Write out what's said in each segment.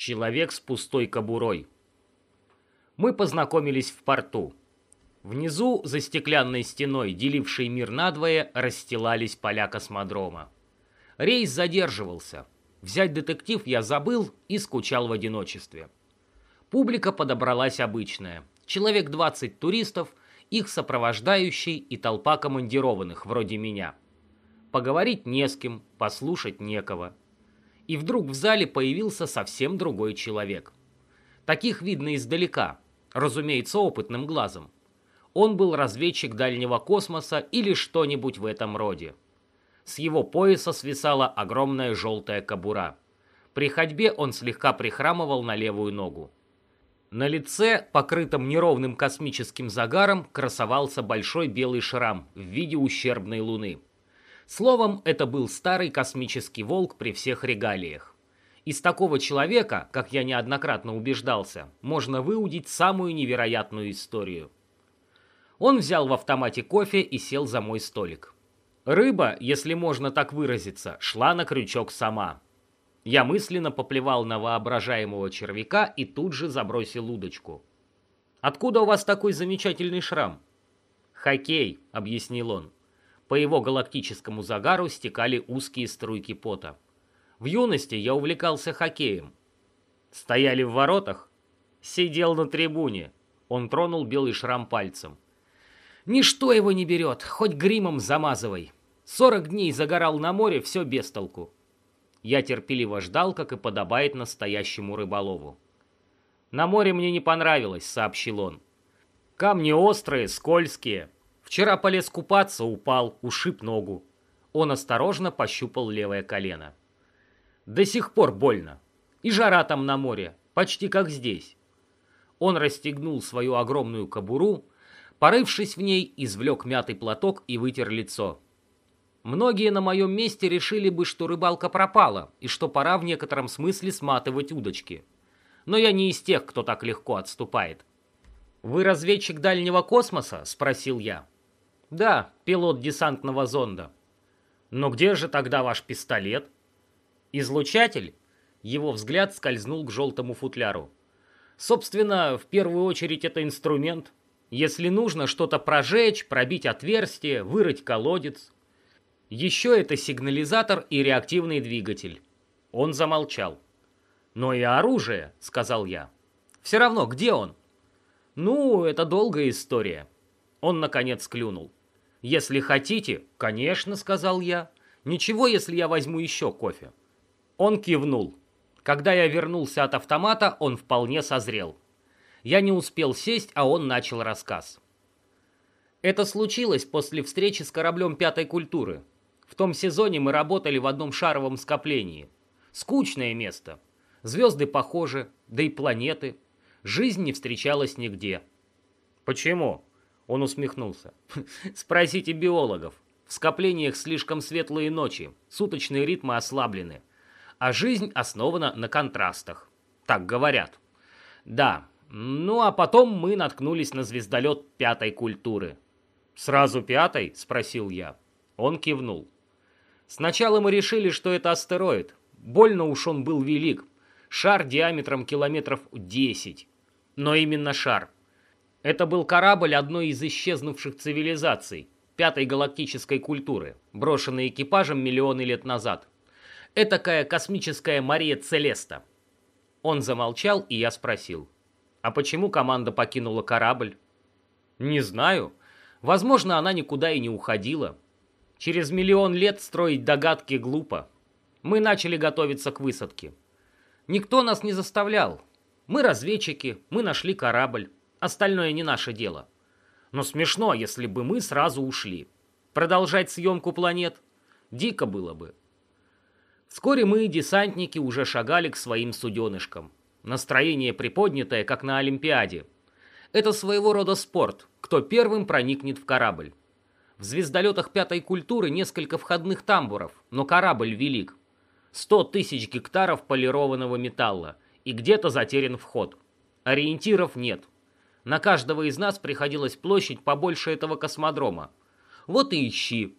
Человек с пустой кобурой. Мы познакомились в порту. Внизу, за стеклянной стеной, делившей мир надвое, расстилались поля космодрома. Рейс задерживался. Взять детектив я забыл и скучал в одиночестве. Публика подобралась обычная. Человек 20 туристов, их сопровождающий и толпа командированных, вроде меня. Поговорить не с кем, послушать некого и вдруг в зале появился совсем другой человек. Таких видно издалека, разумеется, опытным глазом. Он был разведчик дальнего космоса или что-нибудь в этом роде. С его пояса свисала огромная желтая кобура. При ходьбе он слегка прихрамывал на левую ногу. На лице, покрытом неровным космическим загаром, красовался большой белый шрам в виде ущербной луны. Словом, это был старый космический волк при всех регалиях. Из такого человека, как я неоднократно убеждался, можно выудить самую невероятную историю. Он взял в автомате кофе и сел за мой столик. Рыба, если можно так выразиться, шла на крючок сама. Я мысленно поплевал на воображаемого червяка и тут же забросил удочку. «Откуда у вас такой замечательный шрам?» «Хоккей», — объяснил он. По его галактическому загару стекали узкие струйки пота. В юности я увлекался хоккеем. Стояли в воротах? Сидел на трибуне. Он тронул белый шрам пальцем. Ничто его не берет, хоть гримом замазывай. Сорок дней загорал на море, все без толку. Я терпеливо ждал, как и подобает настоящему рыболову. «На море мне не понравилось», — сообщил он. «Камни острые, скользкие, Вчера полез купаться, упал, ушиб ногу. Он осторожно пощупал левое колено. До сих пор больно. И жара там на море, почти как здесь. Он расстегнул свою огромную кобуру, порывшись в ней, извлек мятый платок и вытер лицо. Многие на моем месте решили бы, что рыбалка пропала, и что пора в некотором смысле сматывать удочки. Но я не из тех, кто так легко отступает. «Вы разведчик дальнего космоса?» – спросил я. Да, пилот десантного зонда. Но где же тогда ваш пистолет? Излучатель? Его взгляд скользнул к желтому футляру. Собственно, в первую очередь это инструмент. Если нужно что-то прожечь, пробить отверстие, вырыть колодец. Еще это сигнализатор и реактивный двигатель. Он замолчал. «Но и оружие», — сказал я. «Все равно, где он?» «Ну, это долгая история». Он, наконец, клюнул. «Если хотите, конечно», — сказал я. «Ничего, если я возьму еще кофе». Он кивнул. Когда я вернулся от автомата, он вполне созрел. Я не успел сесть, а он начал рассказ. Это случилось после встречи с кораблем пятой культуры. В том сезоне мы работали в одном шаровом скоплении. Скучное место. Звезды похожи, да и планеты. Жизнь не встречалась нигде. Почему? Он усмехнулся. Спросите биологов. В скоплениях слишком светлые ночи, суточные ритмы ослаблены, а жизнь основана на контрастах. Так говорят. Да, ну а потом мы наткнулись на звездолет пятой культуры. «Сразу пятой?» – спросил я. Он кивнул. Сначала мы решили, что это астероид. Больно уж он был велик. Шар диаметром километров 10. Но именно шар – это был корабль одной из исчезнувших цивилизаций, пятой галактической культуры, брошенный экипажем миллионы лет назад. Этакая космическая Мария Целеста. Он замолчал, и я спросил, а почему команда покинула корабль? Не знаю. Возможно, она никуда и не уходила. Через миллион лет строить догадки глупо. Мы начали готовиться к высадке. Никто нас не заставлял. Мы разведчики, мы нашли корабль. Остальное не наше дело. Но смешно, если бы мы сразу ушли. Продолжать съемку планет? Дико было бы. Вскоре мы, десантники, уже шагали к своим суденышкам. Настроение приподнятое, как на Олимпиаде. Это своего рода спорт, кто первым проникнет в корабль. В звездолетах пятой культуры несколько входных тамбуров, но корабль велик. Сто тысяч гектаров полированного металла, и где-то затерян вход. Ориентиров нет. На каждого из нас приходилась площадь побольше этого космодрома. Вот и ищи.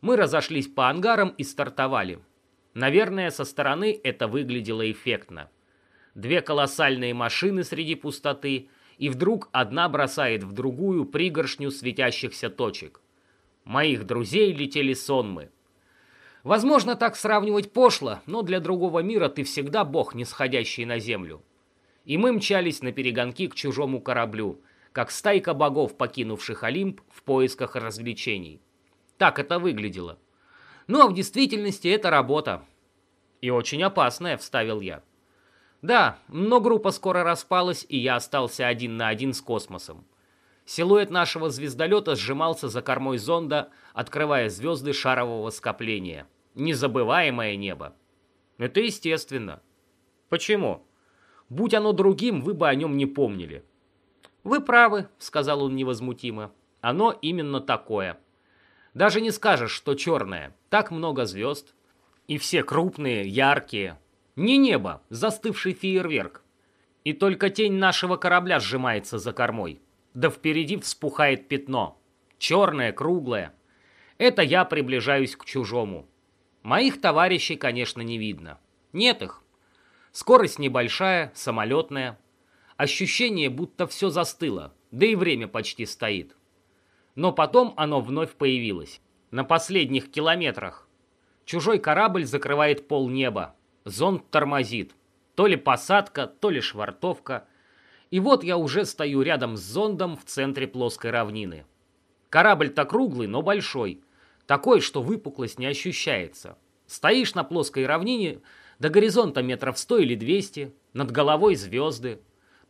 Мы разошлись по ангарам и стартовали. Наверное, со стороны это выглядело эффектно. Две колоссальные машины среди пустоты, и вдруг одна бросает в другую пригоршню светящихся точек. Моих друзей летели сонмы. Возможно, так сравнивать пошло, но для другого мира ты всегда бог, нисходящий на землю. И мы мчались на перегонки к чужому кораблю, как стайка богов, покинувших Олимп в поисках развлечений. Так это выглядело. Ну а в действительности это работа. И очень опасная, вставил я. Да, но группа скоро распалась, и я остался один на один с космосом. Силуэт нашего звездолета сжимался за кормой зонда, открывая звезды шарового скопления. Незабываемое небо. Это естественно. Почему? Будь оно другим, вы бы о нем не помнили. Вы правы, сказал он невозмутимо. Оно именно такое. Даже не скажешь, что черное. Так много звезд. И все крупные, яркие. Не небо, застывший фейерверк. И только тень нашего корабля сжимается за кормой да впереди вспухает пятно. Черное, круглое. Это я приближаюсь к чужому. Моих товарищей, конечно, не видно. Нет их. Скорость небольшая, самолетная. Ощущение, будто все застыло, да и время почти стоит. Но потом оно вновь появилось. На последних километрах. Чужой корабль закрывает пол неба. Зонд тормозит. То ли посадка, то ли швартовка – и вот я уже стою рядом с зондом в центре плоской равнины. Корабль-то круглый, но большой. Такой, что выпуклость не ощущается. Стоишь на плоской равнине, до горизонта метров сто или двести, над головой звезды.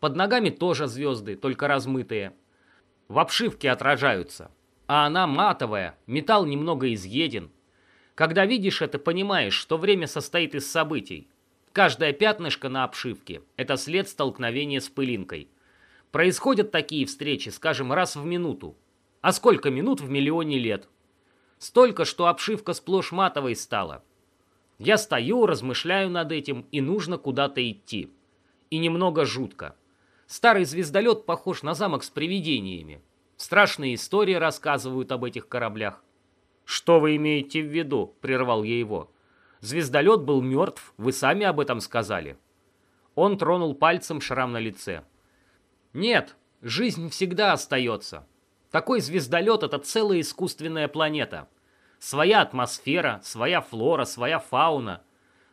Под ногами тоже звезды, только размытые. В обшивке отражаются. А она матовая, металл немного изъеден. Когда видишь это, понимаешь, что время состоит из событий. Каждое пятнышко на обшивке – это след столкновения с пылинкой. Происходят такие встречи, скажем, раз в минуту. А сколько минут в миллионе лет? Столько, что обшивка сплошь матовой стала. Я стою, размышляю над этим, и нужно куда-то идти. И немного жутко. Старый звездолет похож на замок с привидениями. Страшные истории рассказывают об этих кораблях. «Что вы имеете в виду?» – прервал я его. Звездолет был мертв, вы сами об этом сказали. Он тронул пальцем шрам на лице. Нет, жизнь всегда остается. Такой звездолет — это целая искусственная планета. Своя атмосфера, своя флора, своя фауна.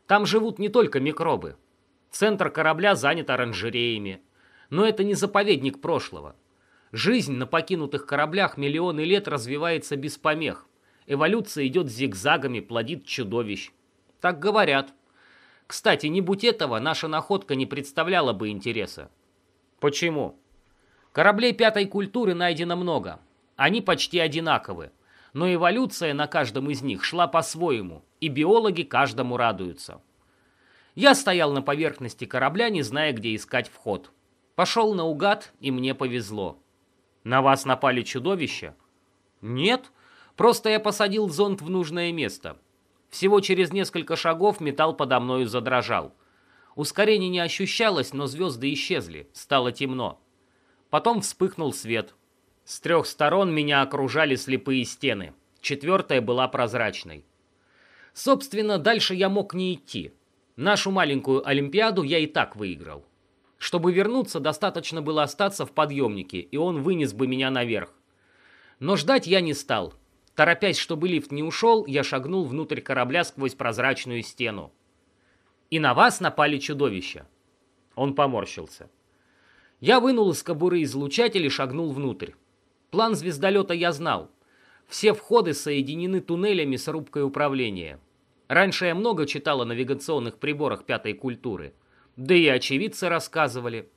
Там живут не только микробы. Центр корабля занят оранжереями. Но это не заповедник прошлого. Жизнь на покинутых кораблях миллионы лет развивается без помех. Эволюция идет зигзагами, плодит чудовищ. Так говорят. Кстати, не будь этого, наша находка не представляла бы интереса. Почему? Кораблей пятой культуры найдено много. Они почти одинаковы. Но эволюция на каждом из них шла по-своему, и биологи каждому радуются. Я стоял на поверхности корабля, не зная, где искать вход. Пошел наугад, и мне повезло. На вас напали чудовища? Нет, просто я посадил зонд в нужное место. Всего через несколько шагов металл подо мною задрожал. Ускорение не ощущалось, но звезды исчезли, стало темно. Потом вспыхнул свет. С трех сторон меня окружали слепые стены. Четвертая была прозрачной. Собственно, дальше я мог не идти. Нашу маленькую Олимпиаду я и так выиграл. Чтобы вернуться, достаточно было остаться в подъемнике, и он вынес бы меня наверх. Но ждать я не стал. Торопясь, чтобы лифт не ушел, я шагнул внутрь корабля сквозь прозрачную стену. «И на вас напали чудовища!» Он поморщился. Я вынул из кобуры излучатель и шагнул внутрь. План звездолета я знал. Все входы соединены туннелями с рубкой управления. Раньше я много читал о навигационных приборах пятой культуры. Да и очевидцы рассказывали.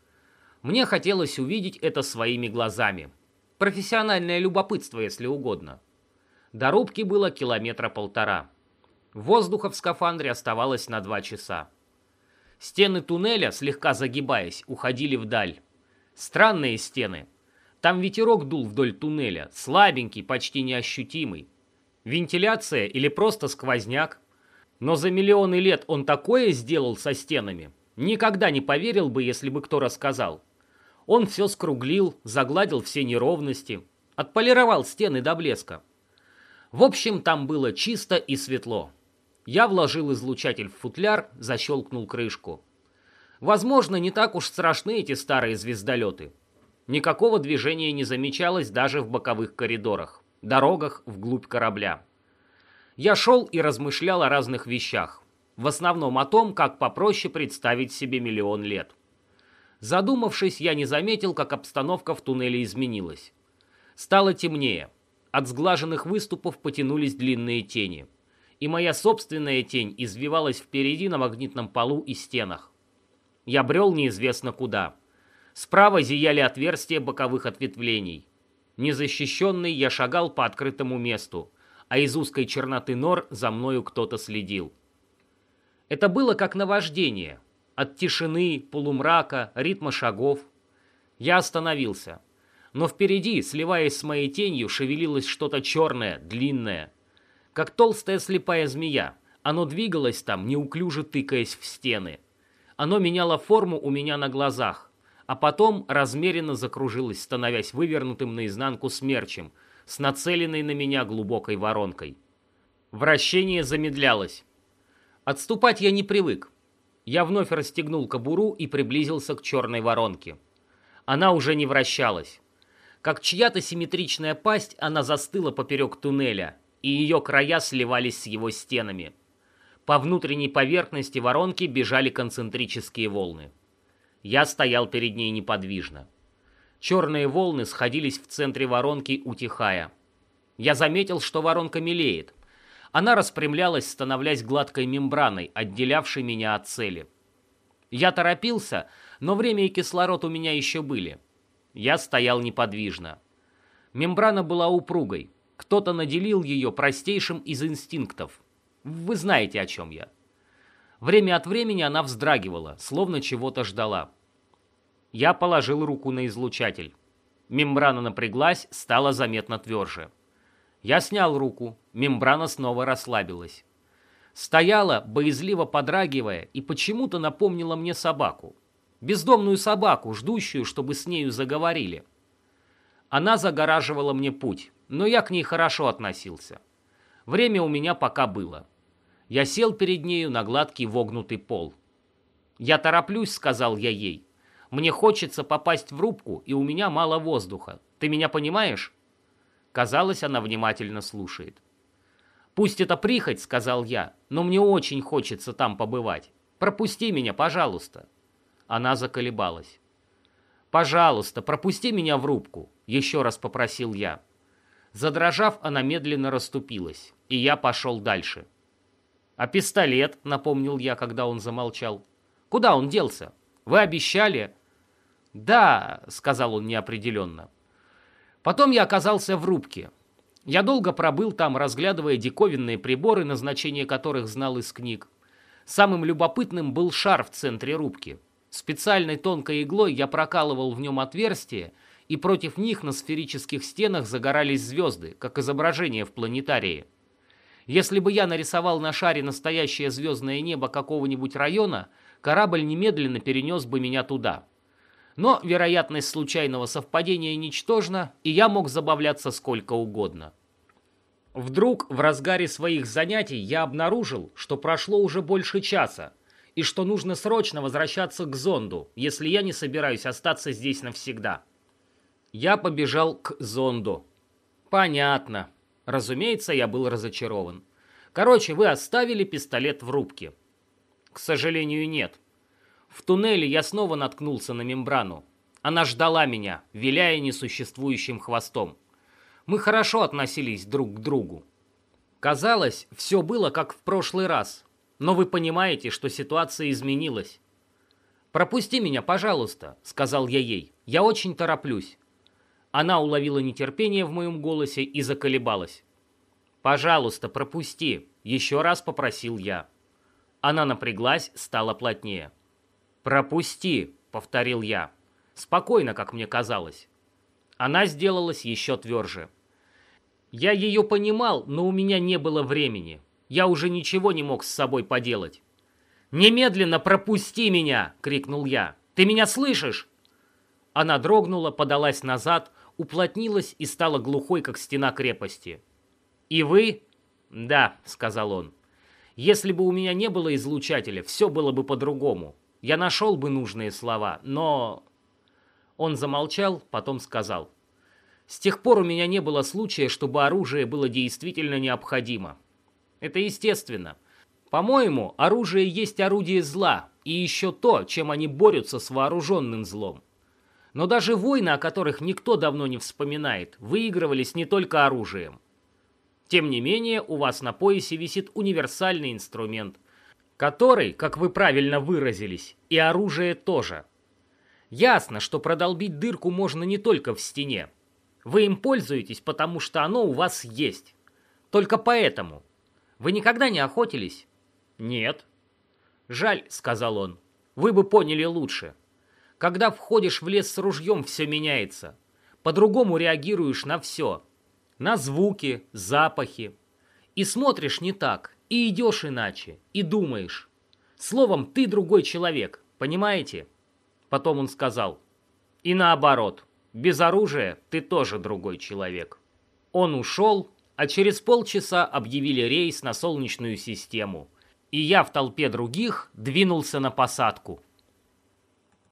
Мне хотелось увидеть это своими глазами. Профессиональное любопытство, если угодно. До рубки было километра полтора. Воздуха в скафандре оставалось на два часа. Стены туннеля, слегка загибаясь, уходили вдаль. Странные стены. Там ветерок дул вдоль туннеля, слабенький, почти неощутимый. Вентиляция или просто сквозняк. Но за миллионы лет он такое сделал со стенами. Никогда не поверил бы, если бы кто рассказал. Он все скруглил, загладил все неровности, отполировал стены до блеска. В общем, там было чисто и светло. Я вложил излучатель в футляр, защелкнул крышку. Возможно, не так уж страшны эти старые звездолеты. Никакого движения не замечалось даже в боковых коридорах, дорогах вглубь корабля. Я шел и размышлял о разных вещах, в основном о том, как попроще представить себе миллион лет. Задумавшись, я не заметил, как обстановка в туннеле изменилась. Стало темнее. От сглаженных выступов потянулись длинные тени. И моя собственная тень извивалась впереди на магнитном полу и стенах. Я брел неизвестно куда. Справа зияли отверстия боковых ответвлений. Незащищенный я шагал по открытому месту, а из узкой черноты нор за мною кто-то следил. Это было как наваждение. От тишины, полумрака, ритма шагов. Я остановился но впереди, сливаясь с моей тенью, шевелилось что-то черное, длинное. Как толстая слепая змея, оно двигалось там, неуклюже тыкаясь в стены. Оно меняло форму у меня на глазах, а потом размеренно закружилось, становясь вывернутым наизнанку смерчем, с нацеленной на меня глубокой воронкой. Вращение замедлялось. Отступать я не привык. Я вновь расстегнул кобуру и приблизился к черной воронке. Она уже не вращалась. Как чья-то симметричная пасть, она застыла поперек туннеля, и ее края сливались с его стенами. По внутренней поверхности воронки бежали концентрические волны. Я стоял перед ней неподвижно. Черные волны сходились в центре воронки, утихая. Я заметил, что воронка мелеет. Она распрямлялась, становляясь гладкой мембраной, отделявшей меня от цели. Я торопился, но время и кислород у меня еще были. Я стоял неподвижно. Мембрана была упругой. Кто-то наделил ее простейшим из инстинктов. Вы знаете, о чем я. Время от времени она вздрагивала, словно чего-то ждала. Я положил руку на излучатель. Мембрана напряглась, стала заметно тверже. Я снял руку, мембрана снова расслабилась. Стояла, боязливо подрагивая, и почему-то напомнила мне собаку. Бездомную собаку, ждущую, чтобы с нею заговорили. Она загораживала мне путь, но я к ней хорошо относился. Время у меня пока было. Я сел перед нею на гладкий вогнутый пол. «Я тороплюсь», — сказал я ей. «Мне хочется попасть в рубку, и у меня мало воздуха. Ты меня понимаешь?» Казалось, она внимательно слушает. «Пусть это прихоть», — сказал я, — «но мне очень хочется там побывать. Пропусти меня, пожалуйста». Она заколебалась. «Пожалуйста, пропусти меня в рубку», — еще раз попросил я. Задрожав, она медленно расступилась, и я пошел дальше. «А пистолет?» — напомнил я, когда он замолчал. «Куда он делся? Вы обещали?» «Да», — сказал он неопределенно. Потом я оказался в рубке. Я долго пробыл там, разглядывая диковинные приборы, назначение которых знал из книг. Самым любопытным был шар в центре рубки. Специальной тонкой иглой я прокалывал в нем отверстия, и против них на сферических стенах загорались звезды, как изображение в планетарии. Если бы я нарисовал на шаре настоящее звездное небо какого-нибудь района, корабль немедленно перенес бы меня туда. Но вероятность случайного совпадения ничтожна, и я мог забавляться сколько угодно. Вдруг в разгаре своих занятий я обнаружил, что прошло уже больше часа, и что нужно срочно возвращаться к зонду, если я не собираюсь остаться здесь навсегда. Я побежал к зонду. Понятно. Разумеется, я был разочарован. Короче, вы оставили пистолет в рубке. К сожалению, нет. В туннеле я снова наткнулся на мембрану. Она ждала меня, виляя несуществующим хвостом. Мы хорошо относились друг к другу. Казалось, все было как в прошлый раз, но вы понимаете, что ситуация изменилась. «Пропусти меня, пожалуйста», — сказал я ей. «Я очень тороплюсь». Она уловила нетерпение в моем голосе и заколебалась. «Пожалуйста, пропусти», — еще раз попросил я. Она напряглась, стала плотнее. «Пропусти», — повторил я. Спокойно, как мне казалось. Она сделалась еще тверже. Я ее понимал, но у меня не было времени. Я уже ничего не мог с собой поделать. «Немедленно пропусти меня!» — крикнул я. «Ты меня слышишь?» Она дрогнула, подалась назад, уплотнилась и стала глухой, как стена крепости. «И вы?» «Да», — сказал он. «Если бы у меня не было излучателя, все было бы по-другому. Я нашел бы нужные слова, но... Он замолчал, потом сказал. С тех пор у меня не было случая, чтобы оружие было действительно необходимо. Это естественно. По-моему, оружие есть орудие зла, и еще то, чем они борются с вооруженным злом. Но даже войны, о которых никто давно не вспоминает, выигрывались не только оружием. Тем не менее, у вас на поясе висит универсальный инструмент, который, как вы правильно выразились, и оружие тоже. Ясно, что продолбить дырку можно не только в стене. Вы им пользуетесь, потому что оно у вас есть. Только поэтому. Вы никогда не охотились? Нет. Жаль, сказал он. Вы бы поняли лучше. Когда входишь в лес с ружьем, все меняется. По-другому реагируешь на все. На звуки, запахи. И смотришь не так, и идешь иначе, и думаешь. Словом, ты другой человек, понимаете? Потом он сказал. И наоборот, без оружия ты тоже другой человек. Он ушел, а через полчаса объявили рейс на Солнечную систему. И я в толпе других двинулся на посадку.